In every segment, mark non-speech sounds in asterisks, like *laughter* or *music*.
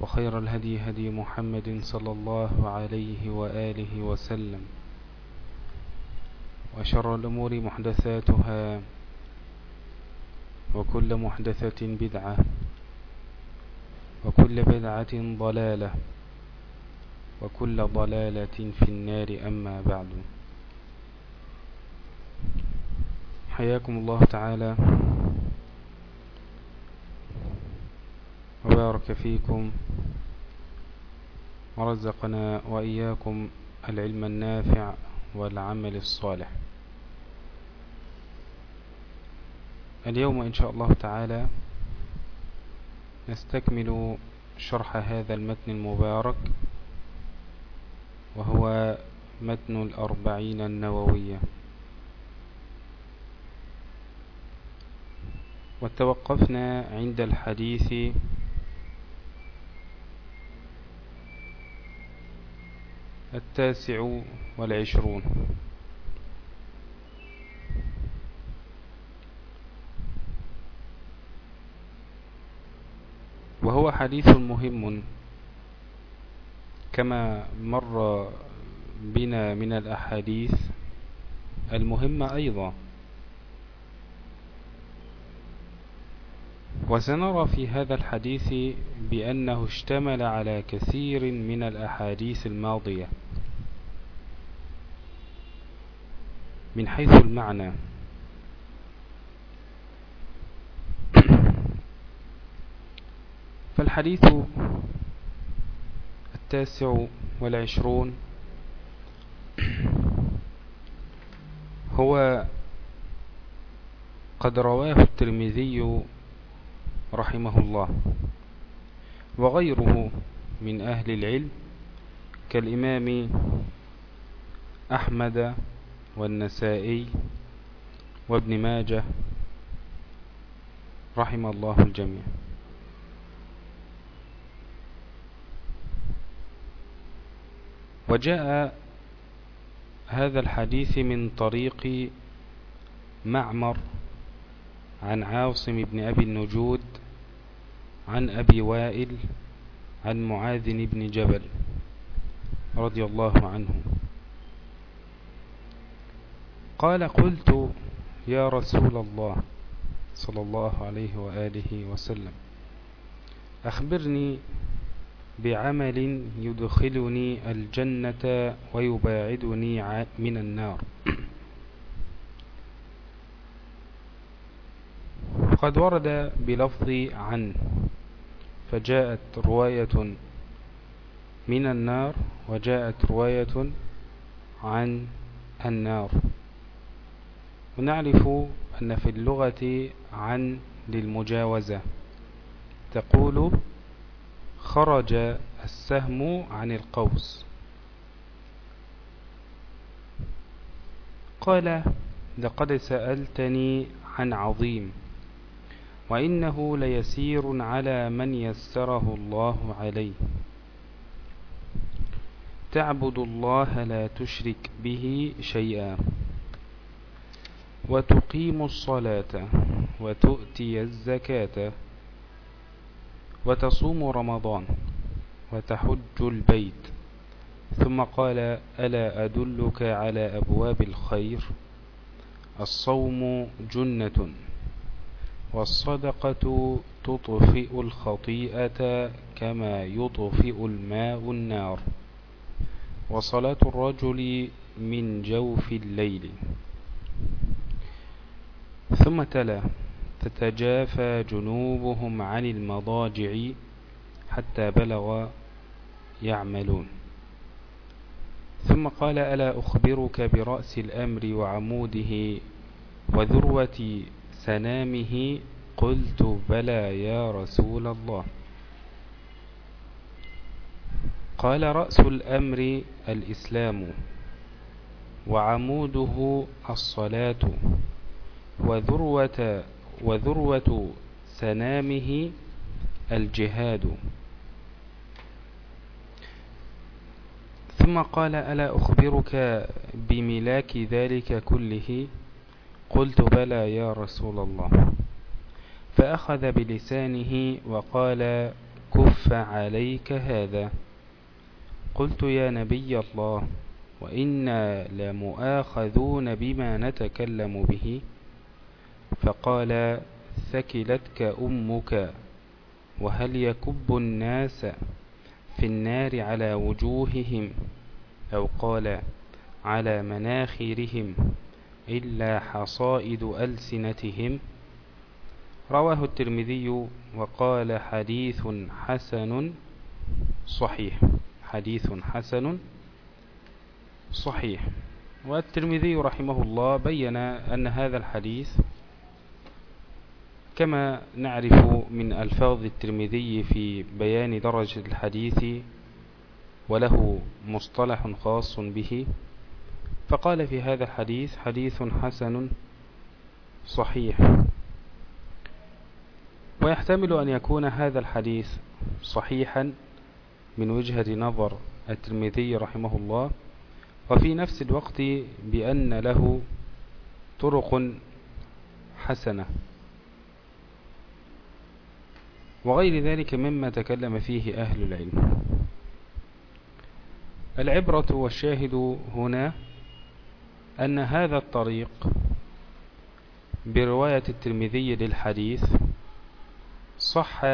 وخير الهدي هدي محمد صلى الله عليه وآله وسلم وشر الأمور محدثاتها وكل محدثة بدعة وكل بدعة ضلالة وكل ضلالة في النار أما بعد. حياكم الله تعالى. وبارك فيكم ورزقنا وإياكم العلم النافع والعمل الصالح. اليوم إن شاء الله تعالى نستكمل شرح هذا المتن المبارك وهو متن الأربعين النووية. وتوقفنا عند الحديث التاسع والعشرون. وهو حديث مهم كما مر بنا من الأحاديث المهمة أيضا. وسنرى في هذا الحديث بأنه اشتمل على كثير من الأحاديث الماضية. من حيث المعنى. *clears throat* فالحديث التاسع والعشرون *clears throat* هو قد رواه الترمذي رحمه الله وغيره من أهل العلم كالإمام أحمد والنسائي وابن ماجه رحم الله الجميع. وجاء هذا الحديث من طريق معمر عن عاصم بن أبي النجود عن أبي وائل عن معاذ بن جبل رضي الله عنه. قال قلت يا رسول الله صلى الله عليه وآله وسلم أخبرني بعمل يدخلني الجنة ويباعدني من النار. *clears throat* وقد ورد بلفظ عن فجاءت رواية من النار وجاءت رواية عن النار. ونعرف أن في اللغة عن للمجاوزة. تقول خرج السهم عن القوس. قال لقد سألتني عن عظيم. وإنه ليسير على من يسره الله عليه. تعبد الله لا تشرك به شيئا. وتقيم الصلاة وتؤتي الزكاة وتصوم رمضان وتحج البيت. ثم قال ألا أدلك على أبواب الخير؟ الصوم جنة. والصدقة تطفئ الخطيئة كما يطفئ الماء النار. وصلاة الرجل من جوف الليل. ثم تلا تتجافى جنوبهم عن المضاجع حتى بلغ يعملون. ثم قال ألا أخبرك برأس الأمر وعموده وذروة سنامه قلت بلى يا رسول الله. قال رأس الأمر الإسلام وعموده الصلاة وذروة, وذروة سنامه الجهاد. ثم قال ألا أخبرك بملاك ذلك كله؟ قلت بلى يا رسول الله. فأخذ بلسانه وقال كف عليك هذا. قلت يا نبي الله وإنا لمؤاخذون بما نتكلم به. فقال ثكلتك أمك وهل يكب الناس في النار على وجوههم؟ أو قال على مناخرهم. إلا حصائد ألسنتهم. رواه الترمذي وقال حديث حسن صحيح. حديث حسن صحيح. والترمذي رحمه الله بين أن هذا الحديث كما نعرف من ألفاظ الترمذي في بيان درجة الحديث وله مصطلح خاص به. فقال في هذا الحديث حديث حسن صحيح. ويحتمل أن يكون هذا الحديث صحيحا من وجهة نظر الترمذي رحمه الله وفي نفس الوقت بأن له طرق حسنة. وغير ذلك مما تكلم فيه أهل العلم. العبرة والشاهد هنا أن هذا الطريق برواية الترمذي للحديث صح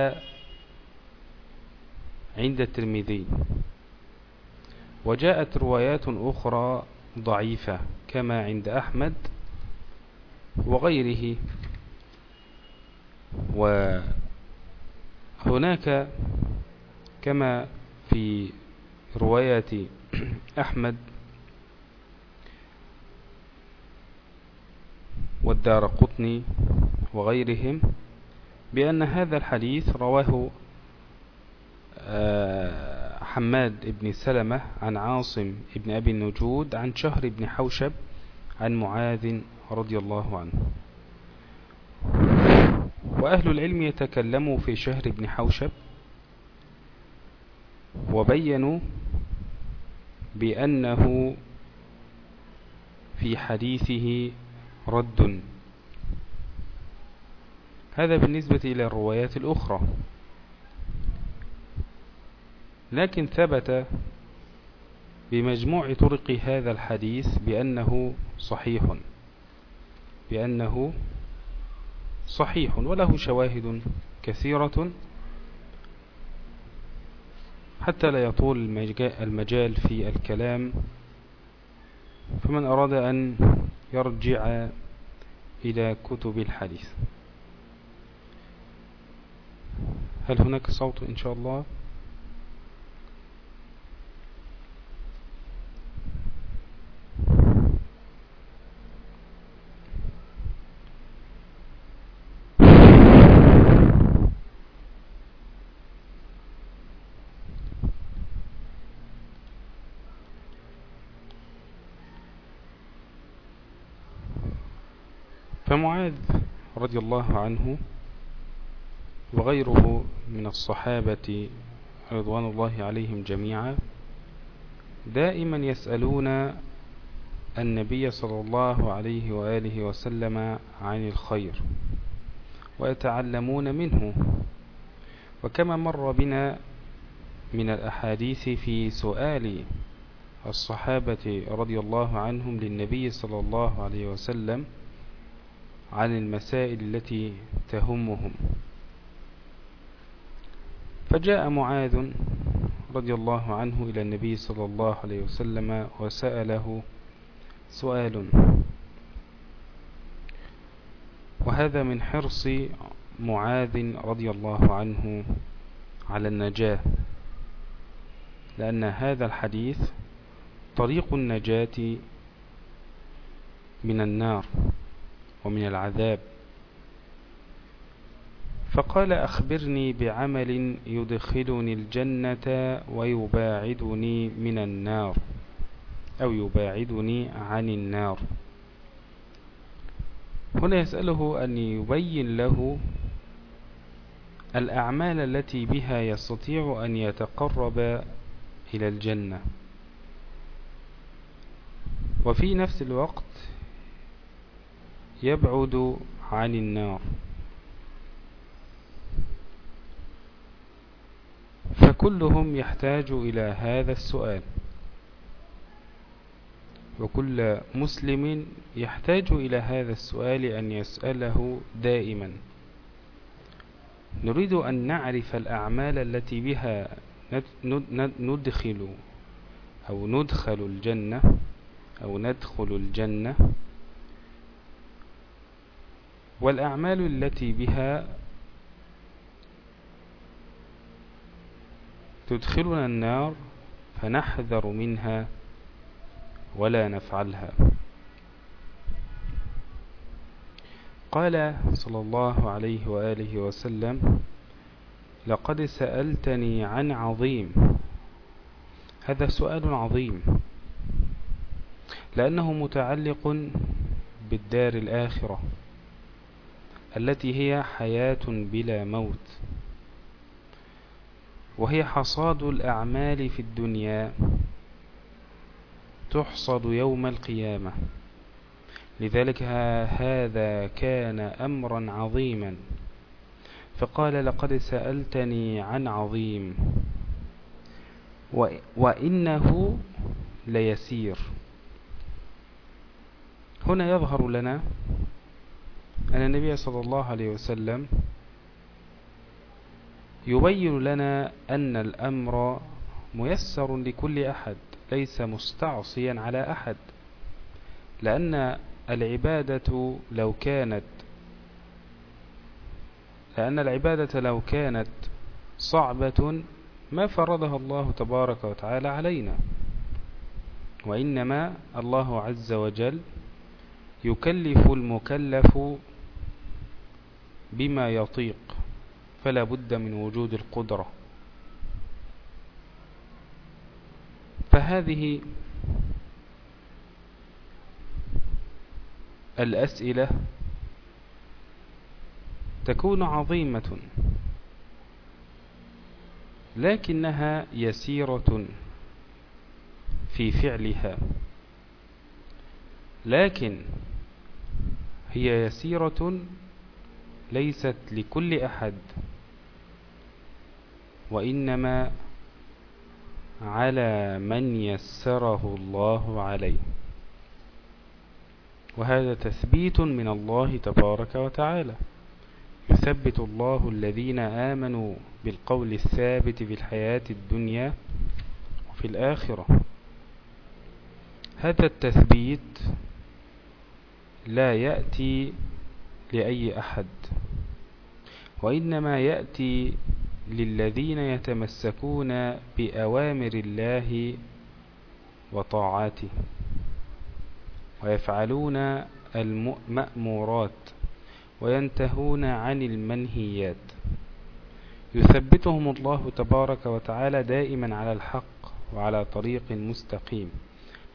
عند الترمذي وجاءت روايات أخرى ضعيفة كما عند أحمد وغيره. وهناك كما في رواية أحمد والدار قطني وغيرهم بأن هذا الحديث رواه آه، حماد بن سلمة عن عاصم بن أبي النجود عن شهر بن حوشب عن معاذ رضي الله عنه. وأهل العلم يتكلموا في شهر بن حوشب وبينوا بأنه في حديثه رد. هذا بالنسبة إلى الروايات الأخرى. لكن ثبت بمجموع طرق هذا الحديث بأنه صحيح. بأنه صحيح وله شواهد كثيرة. حتى لا يطول المجال في الكلام. فمن أراد أن يرجع إلى كتب الحديث. هل هناك صوت إن شاء الله؟ فمعاذ رضي الله عنه وغيره من الصحابة رضوان الله عليهم جميعا دائما يسألون النبي صلى الله عليه وآله وسلم عن الخير ويتعلمون منه وكما مر بنا من الأحاديث في سؤال الصحابة رضي الله عنهم للنبي صلى الله عليه وسلم عن المسائل التي تهمهم. فجاء معاذ رضي الله عنه إلى النبي صلى الله عليه وسلم وسأله سؤال. وهذا من حرص معاذ رضي الله عنه على النجاة لأن هذا الحديث طريق النجاة من النار. ومن العذاب. فقال أخبرني بعمل يدخلني الجنة ويباعدني من النار أو يباعدني عن النار. هنا يسأله أن يبين له الأعمال التي بها يستطيع أن يتقرب إلى الجنة. وفي نفس الوقت يبعد عن النار. فكلهم يحتاج إلى هذا السؤال. وكل مسلم يحتاج إلى هذا السؤال أن يسأله دائما. نريد أن نعرف الأعمال التي بها ندخل أو ندخل الجنة أو ندخل الجنة. والأعمال التي بها تدخلنا النار فنحذر منها ولا نفعلها. قال صلى الله عليه وآله وسلم لقد سألتني عن عظيم. هذا سؤال عظيم لأنه متعلق بالدار الآخرة. التي هي حياة بلا موت. وهي حصاد الأعمال في الدنيا تحصد يوم القيامة. لذلك هذا كان أمرا عظيما. فقال لقد سألتني عن عظيم وإنه ليسير. هنا يظهر لنا أن النبي صلى الله عليه وسلم يبين لنا أن الأمر ميسر لكل أحد ليس مستعصيا على أحد. لأن العبادة لو كانت لأن العبادة لو كانت صعبة ما فرضها الله تبارك وتعالى علينا. وإنما الله عز وجل يكلف المكلف بما يطيق فلا بد من وجود القدرة. فهذه الأسئلة تكون عظيمة لكنها يسيرة في فعلها. لكن هي يسيرة ليست لكل أحد وإنما على من يسره الله عليه. وهذا تثبيت من الله تبارك وتعالى. يثبت الله الذين آمنوا بالقول الثابت في الحياة الدنيا وفي الآخرة. هذا التثبيت لا يأتي لأي أحد. وإنما يأتي للذين يتمسكون بأوامر الله وطاعاته ويفعلون المأمورات وينتهون عن المنهيات. يثبتهم الله تبارك وتعالى دائما على الحق وعلى طريق مستقيم.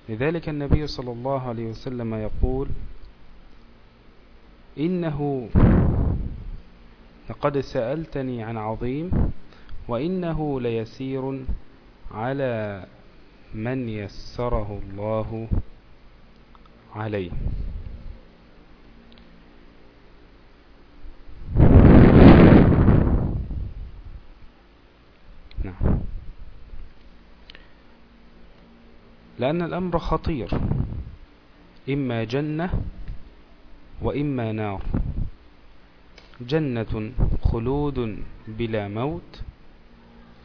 لذلك النبي صلى الله عليه وسلم يقول إنه لقد سألتني عن عظيم وإنه ليسير على من يسره الله عليه. نعم. لأن الأمر خطير. إما جنة وإما نار. جنة خلود بلا موت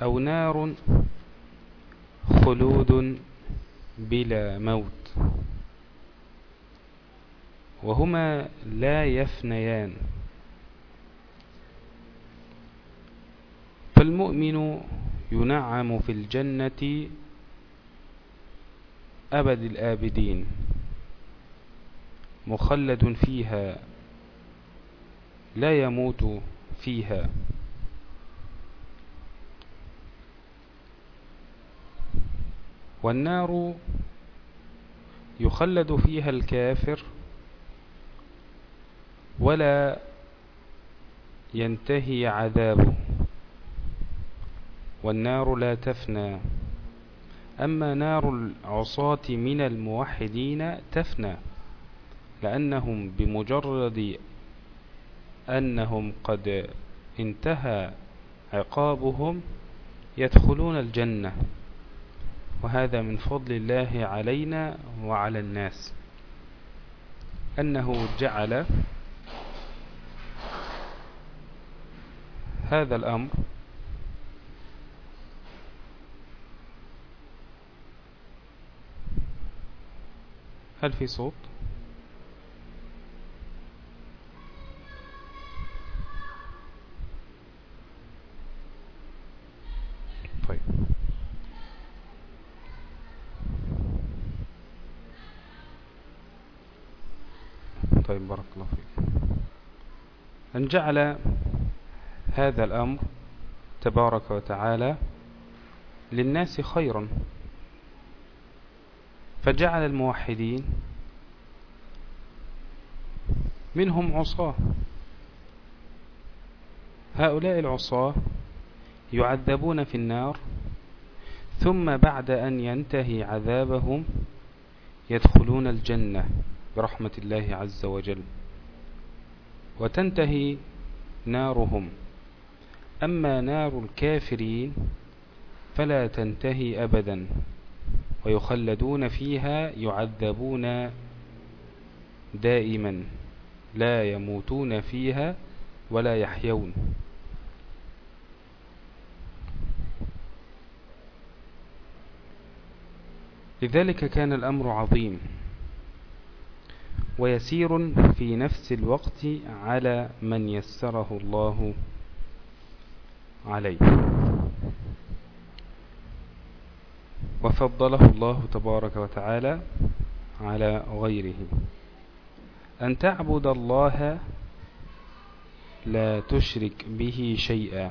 أو نار خلود بلا موت. وهما لا يفنيان. فالمؤمن ينعم في الجنة أبد الآبدين. مخلد فيها لا يموت فيها. والنار يخلد فيها الكافر ولا ينتهي عذابه. والنار لا تفنى. أما نار العصاة من الموحدين تفنى. لأنهم بمجرد أنهم قد انتهى عقابهم يدخلون الجنة وهذا من فضل الله علينا وعلى الناس. أنه جعل هذا الأمر هل في صوت؟ أن جعل هذا الأمر تبارك وتعالى للناس خيرا. فجعل الموحدين منهم عصاة. هؤلاء العصاة يعذبون في النار ثم بعد أن ينتهي عذابهم يدخلون الجنة برحمة الله عز وجل. وتنتهي نارهم. أما نار الكافرين فلا تنتهي أبدا ويخلدون فيها يعذبون دائما لا يموتون فيها ولا يحيون. لذلك كان الأمر عظيم. ويسير في نفس الوقت على من يسره الله عليه. وفضله الله تبارك وتعالى على غيره. أن تعبد الله لا تشرك به شيئا.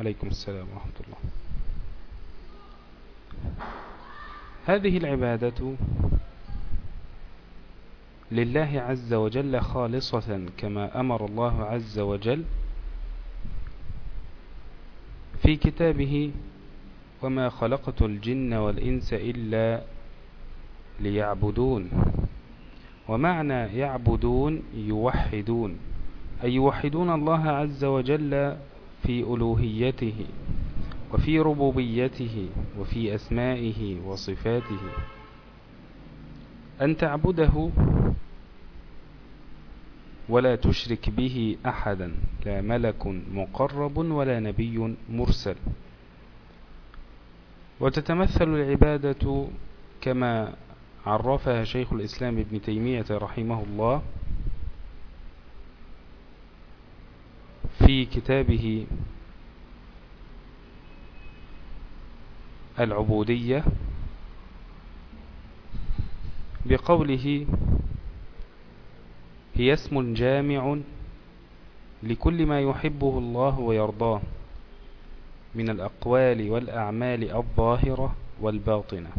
عليكم السلام ورحمة الله. هذه العبادة لله عز وجل خالصة كما أمر الله عز وجل في كتابه وما خلقت الجن والإنس إلا ليعبدون. ومعنى يعبدون يوحدون أي يوحدون الله عز وجل في ألوهيته وفي ربوبيته وفي أسمائه وصفاته. أن تعبده ولا تشرك به أحدا لا ملك مقرب ولا نبي مرسل. وتتمثل العبادة كما عرفها شيخ الإسلام ابن تيمية رحمه الله في كتابه العبودية بقوله هي اسم جامع لكل ما يحبه الله ويرضاه من الأقوال والأعمال الظاهرة والباطنة.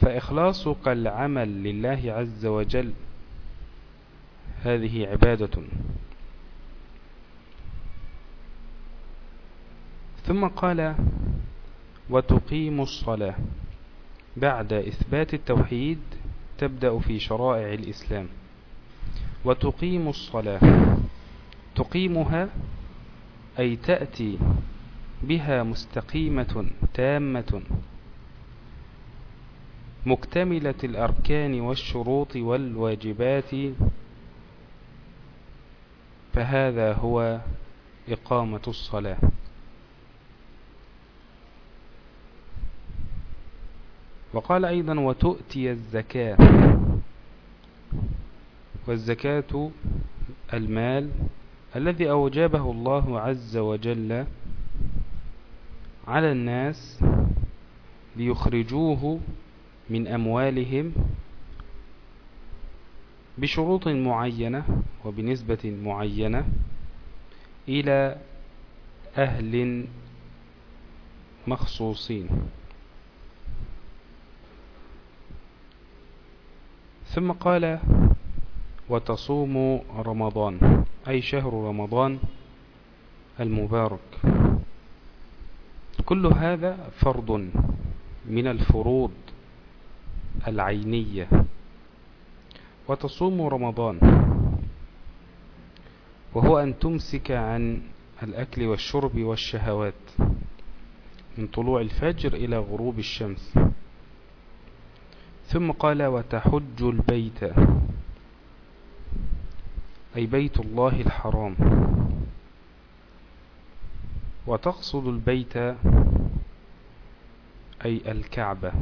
فإخلاصك العمل لله عز وجل هذه عبادة. ثم قال وتقيم الصلاة. بعد إثبات التوحيد تبدأ في شرائع الإسلام. وتقيم الصلاة. تقيمها أي تأتي بها مستقيمة تامة. مكتملة الأركان والشروط والواجبات. فهذا هو إقامة الصلاة. وقال أيضا وتؤتي الزكاة. والزكاة المال الذي أوجبه الله عز وجل على الناس ليخرجوه من أموالهم بشروط معينة وبنسبة معينة إلى أهل مخصوصين. ثم قال وتصوم رمضان أي شهر رمضان المبارك. كل هذا فرض من الفروض العينية. وتصوم رمضان وهو أن تمسك عن الأكل والشرب والشهوات من طلوع الفجر إلى غروب الشمس. ثم قال وتحج البيت. أي بيت الله الحرام. وتقصد البيت أي الكعبة.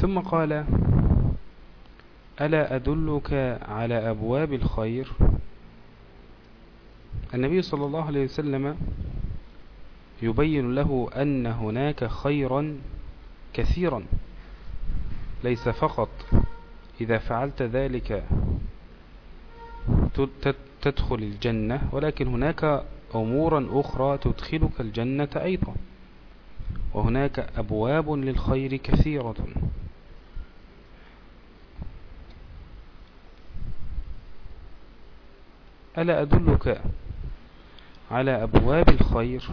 ثم قال ألا أدلك على أبواب الخير؟ النبي صلى الله عليه وسلم يبين له أن هناك خيرا كثيرا ليس فقط إذا فعلت ذلك تدخل الجنة ولكن هناك أمورا أخرى تدخلك الجنة أيضا. وهناك أبواب للخير كثيرة. ألا أدلك على أبواب الخير؟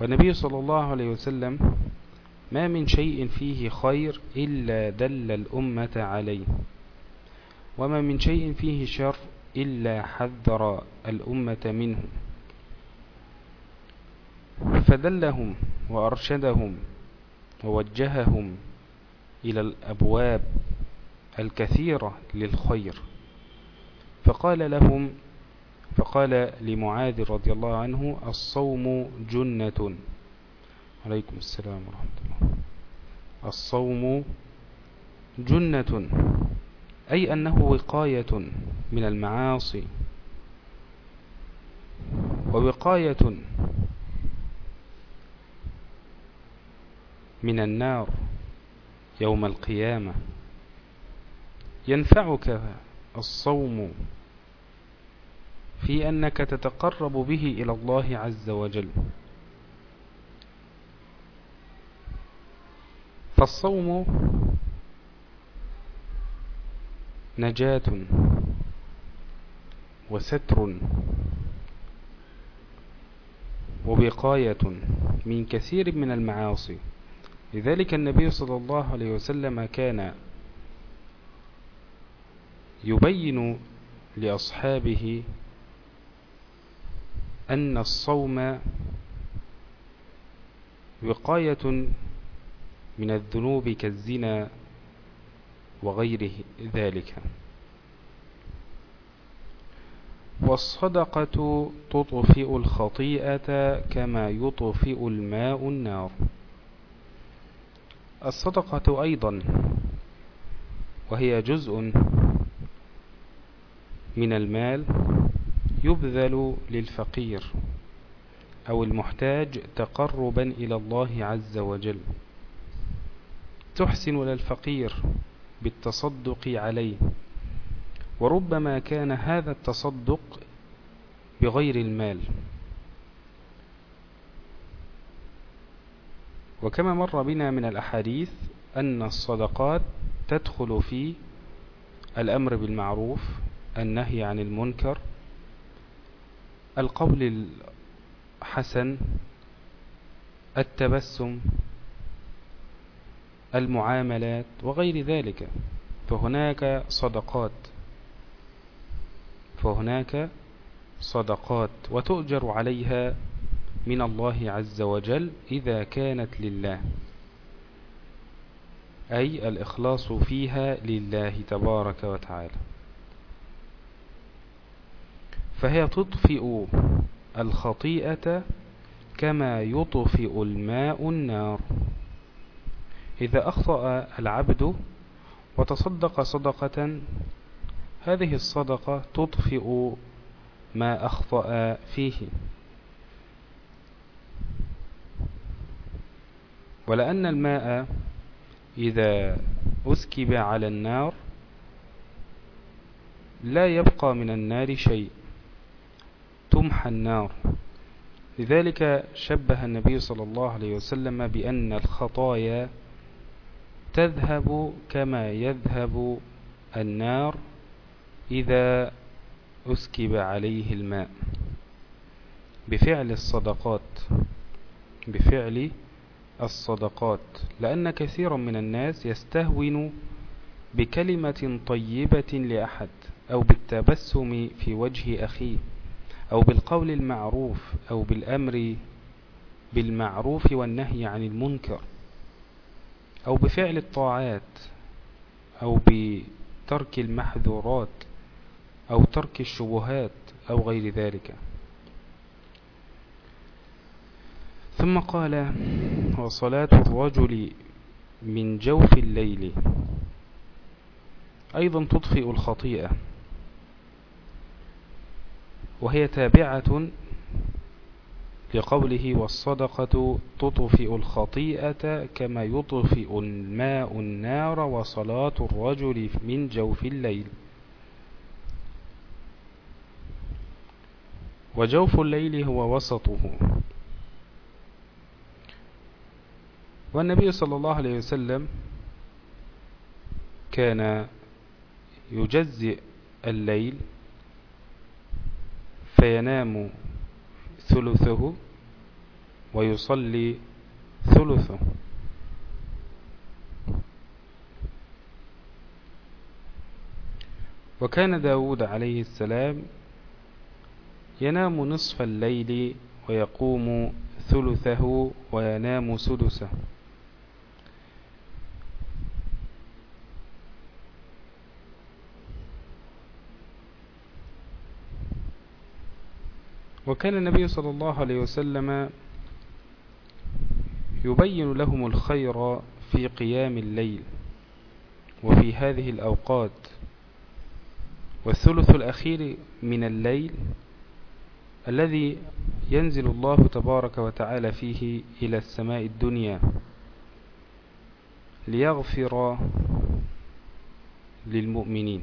والنبي صلى الله عليه وسلم ما من شيء فيه خير إلا دل الأمة عليه. وما من شيء فيه شر إلا حذر الأمة منه. فدلهم وأرشدهم ووجههم إلى الأبواب الكثيرة للخير. فقال لهم فقال لمعاذ رضي الله عنه الصوم جنة. عليكم السلام ورحمة الله. الصوم جنة أي أنه وقاية من المعاصي. ووقاية من النار يوم القيامة. ينفعك الصوم في أنك تتقرب به إلى الله عز وجل. فالصوم نجاة وستر ووقاية من كثير من المعاصي. لذلك النبي صلى الله عليه وسلم كان يبين لأصحابه أن الصوم وقاية من الذنوب كالزنا وغير ذلك. والصدقة تطفئ الخطيئة كما يطفئ الماء النار. الصدقة أيضا وهي جزء من المال يبذل للفقير أو المحتاج تقربا إلى الله عز وجل. تحسن للفقير بالتصدق عليه. وربما كان هذا التصدق بغير المال. وكما مر بنا من الأحاديث أن الصدقات تدخل في الأمر بالمعروف النهي عن المنكر القول الحسن التبسم المعاملات وغير ذلك. فهناك صدقات فهناك صدقات وتؤجر عليها من الله عز وجل إذا كانت لله أي الإخلاص فيها لله تبارك وتعالى. فهي تطفئ الخطيئة كما يطفئ الماء النار. إذا أخطأ العبد وتصدق صدقة هذه الصدقة تطفئ ما أخطأ فيه. ولأن الماء إذا أسكب على النار لا يبقى من النار شيء. تمحى النار. لذلك شبه النبي صلى الله عليه وسلم بأن الخطايا تذهب كما يذهب النار إذا أسكب عليه الماء. بفعل الصدقات بفعل الصدقات. لأن كثيرا من الناس يستهون بكلمة طيبة لأحد أو بالتبسم في وجه أخيه. أو بالقول المعروف أو بالأمر بالمعروف والنهي عن المنكر أو بفعل الطاعات أو بترك المحذورات أو ترك الشبهات أو غير ذلك. ثم قال وصلاة الرجل من جوف الليل. أيضا تطفئ الخطيئة. وهي تابعة لقوله والصدقة تطفئ الخطيئة كما يطفئ الماء النار وصلاة الرجل من جوف الليل. وجوف الليل هو وسطه. والنبي صلى الله عليه وسلم كان يجزئ الليل فينام ثلثه ويصلي ثلثه. وكان داود عليه السلام ينام نصف الليل ويقوم ثلثه وينام سدسه. وكان النبي صلى الله عليه وسلم يبين لهم الخير في قيام الليل وفي هذه الأوقات. والثلث الأخير من الليل الذي ينزل الله تبارك وتعالى فيه إلى السماء الدنيا ليغفر للمؤمنين.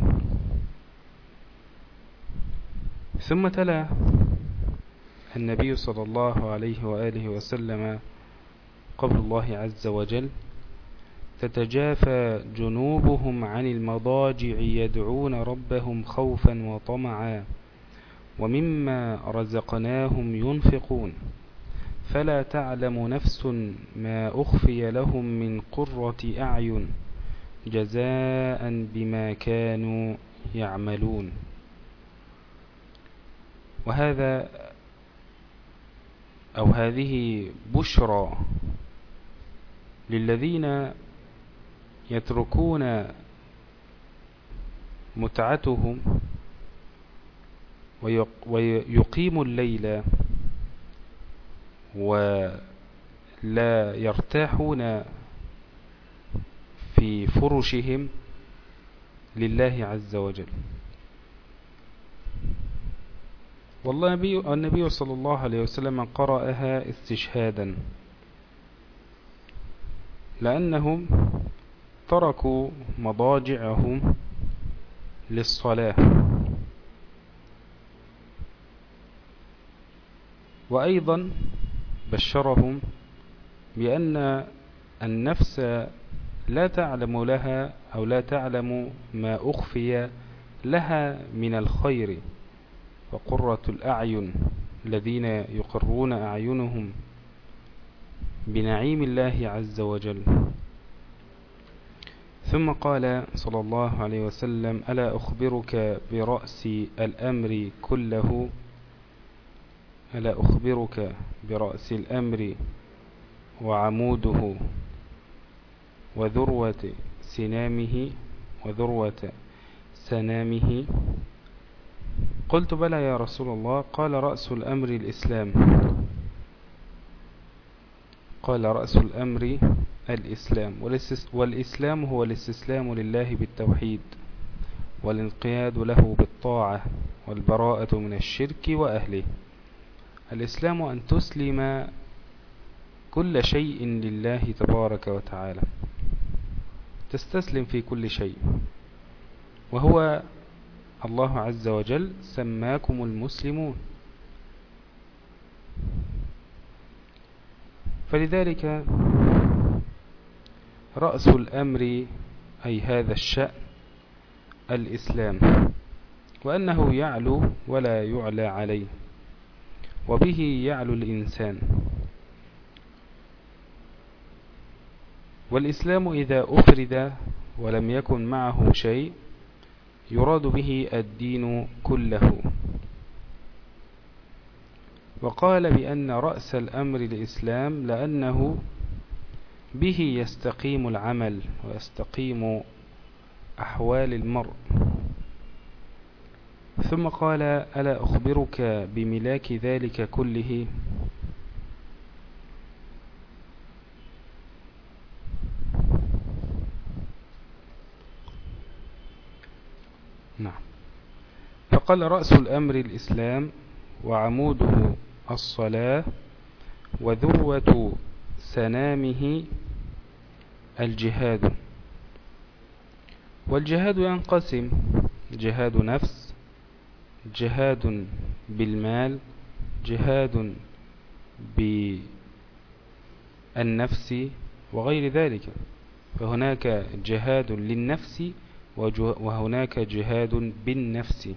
ثم تلا النبي صلى الله عليه وآله وسلم قبل الله عز وجل تتجافى جنوبهم عن المضاجع يدعون ربهم خوفا وطمعا ومما رزقناهم ينفقون. فلا تعلم نفس ما أخفي لهم من قرة أعين جزاء بما كانوا يعملون. وهذا أو هذه بشرى للذين يتركون متعتهم ويقيم الليل ولا يرتاحون في فرشهم لله عز وجل. والله النبي صلى الله عليه وسلم قرأها استشهادا. لأنهم تركوا مضاجعهم للصلاة. وأيضا بشرهم بأن النفس لا تعلم لها أو لا تعلم ما أخفي لها من الخير. وقرة الأعين الذين يقرون أعينهم بنعيم الله عز وجل. ثم قال صلى الله عليه وسلم ألا أخبرك برأس الأمر كله؟ ألا أخبرك برأس الأمر وعموده وذروة سنامه وذروة سنامه قلت بلى يا رسول الله قال رأس الأمر الإسلام. قال رأس الأمر الإسلام. والإسلام هو الاستسلام لله بالتوحيد والانقياد له بالطاعة والبراءة من الشرك وأهله. الإسلام أن تسلم كل شيء لله تبارك وتعالى. تستسلم في كل شيء. وهو الله عز وجل سماكم المسلمون. فلذلك رأس الأمر أي هذا الشأن الإسلام وأنه يعلو ولا يعلى عليه وبه يعلو الإنسان. والإسلام إذا أفرد ولم يكن معه شيء يراد به الدين كله. وقال بأن رأس الأمر الإسلام لأنه به يستقيم العمل ويستقيم أحوال المرء. ثم قال ألا أخبرك بملاك ذلك كله؟ نعم. فقال رأس الأمر الإسلام وعموده الصلاة وذروة سنامه الجهاد. والجهاد ينقسم جهاد نفس جهاد بالمال جهاد بالنفس وغير ذلك. فهناك جهاد للنفس وهناك جهاد بالنفس.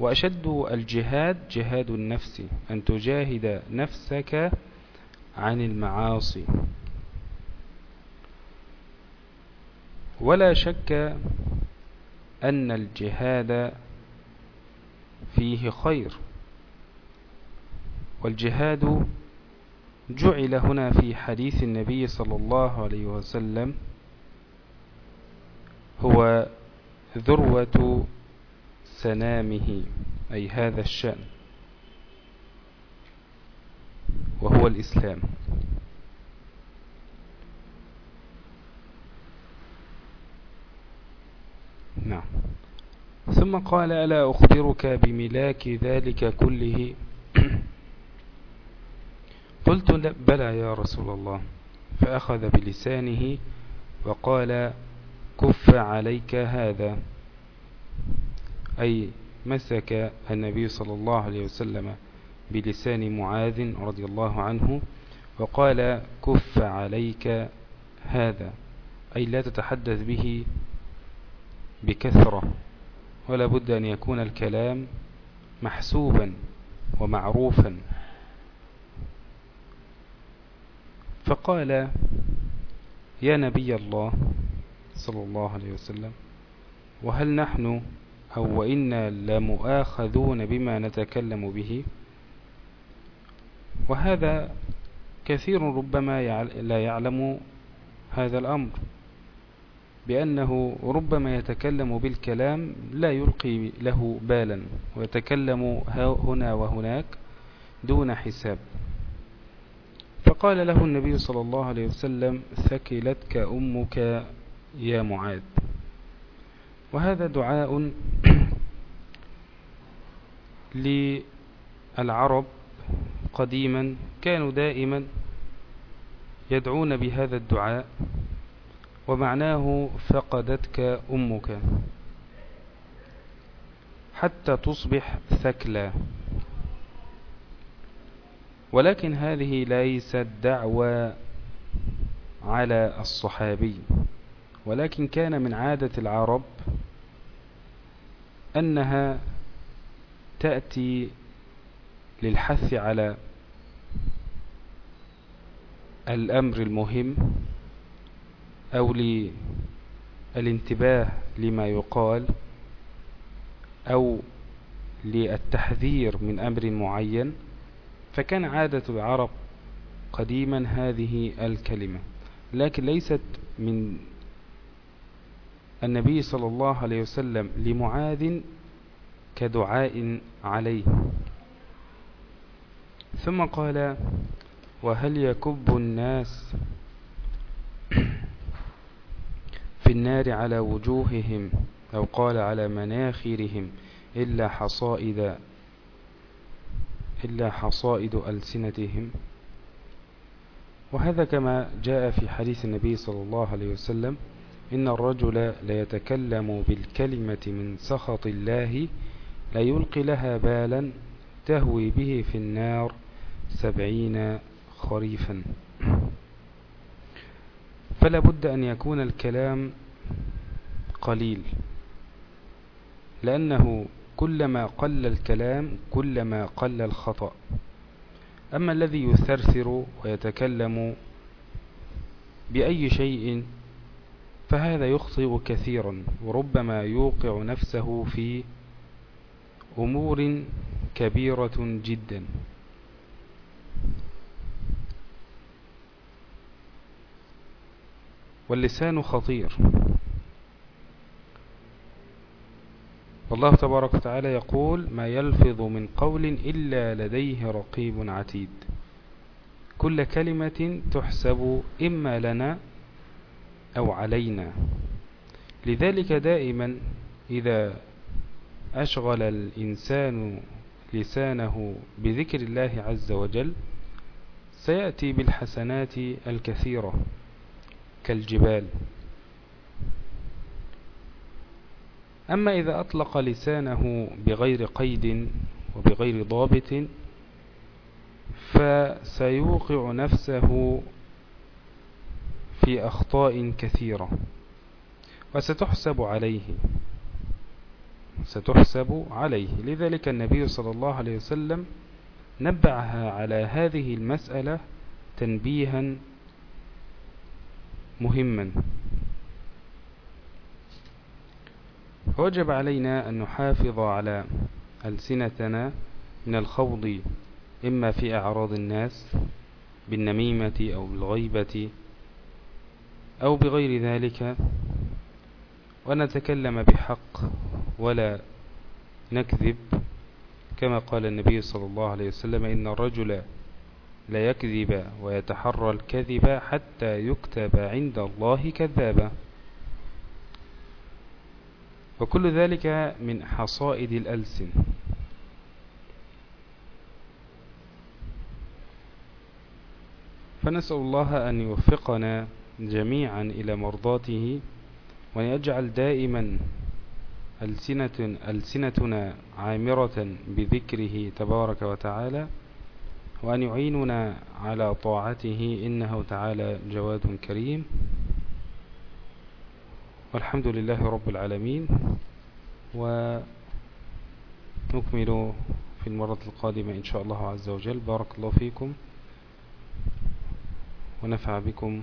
وأشد الجهاد جهاد النفس أن تجاهد نفسك عن المعاصي. ولا شك أن الجهاد فيه خير. والجهاد جعل هنا في حديث النبي صلى الله عليه وسلم هو ذروة سنامه أي هذا الشأن وهو الإسلام. نعم. ثم قال ألا أخبرك بملاك ذلك كله؟ *clears throat* قلت بلى يا رسول الله. فأخذ بلسانه وقال كف عليك هذا. أي مسك النبي صلى الله عليه وسلم بلسان معاذ رضي الله عنه وقال كف عليك هذا. أي لا تتحدث به بكثرة. ولا بد أن يكون الكلام محسوبا ومعروفا. فقال يا نبي الله صلى الله عليه وسلم. وهل نحن أو وإنا لمؤاخذون بما نتكلم به؟ وهذا كثير ربما لا يعلم هذا الأمر بأنه ربما يتكلم بالكلام لا يلقي له بالا ويتكلم هنا وهناك دون حساب. فقال له النبي صلى الله عليه وسلم ثكلتك أمك يا معاذ. وهذا دعاء *clears throat* للعرب قديما كانوا دائما يدعون بهذا الدعاء ومعناه فقدتك أمك. حتى تصبح ثكلا ولكن هذه ليست دعوة على الصحابي. ولكن كان من عادة العرب أنها تأتي للحث على الأمر المهم أو للانتباه لما يقال أو للتحذير من أمر معين فكان عادة العرب قديما هذه الكلمة. لكن ليست من النبي صلى الله عليه وسلم لمعاذ كدعاء عليه. ثم قال وهل يكب الناس في النار على وجوههم أو قال على مناخرهم إلا حصائد إلا حصائد ألسنتهم؟ وهذا كما جاء في حديث النبي صلى الله عليه وسلم إن الرجل ليتكلم بالكلمة من سخط الله لا يلقي لها بالا تهوي به في النار سبعين خريفا. فلا بد أن يكون الكلام قليل لأنه كلما قل الكلام كلما قل الخطأ. أما الذي يثرثر ويتكلم بأي شيء فهذا يخطئ كثيرا وربما يوقع نفسه في أمور كبيرة جدا. واللسان خطير. والله تبارك وتعالى يقول ما يلفظ من قول إلا لديه رقيب عتيد. كل كلمة تحسب إما لنا أو علينا. لذلك دائما إذا أشغل الإنسان لسانه بذكر الله عز وجل سيأتي بالحسنات الكثيرة كالجبال. أما إذا أطلق لسانه بغير قيد وبغير ضابط فسيوقع نفسه في أخطاء كثيرة. وستحسب عليه. ستحسب عليه. لذلك النبي صلى الله عليه وسلم نبعها على هذه المسألة تنبيها مهما. فوجب علينا أن نحافظ على ألسنتنا من الخوض إما في أعراض الناس بالنميمة أو بالغيبة أو بغير ذلك ونتكلم بحق ولا نكذب كما قال النبي صلى الله عليه وسلم إن الرجل لا يكذب ويتحرى الكذب حتى يكتب عند الله كذابا. وكل ذلك من حصائد الألسن. فنسأل الله أن يوفقنا جميعا إلى مرضاته وأن يجعل دائما ألسنة ألسنتنا عامرة بذكره تبارك وتعالى وأن يعيننا على طاعته إنه تعالى جواد كريم. والحمد لله رب العالمين. ونكمل في المرة القادمة إن شاء الله عز وجل. بارك الله فيكم. ونفع بكم.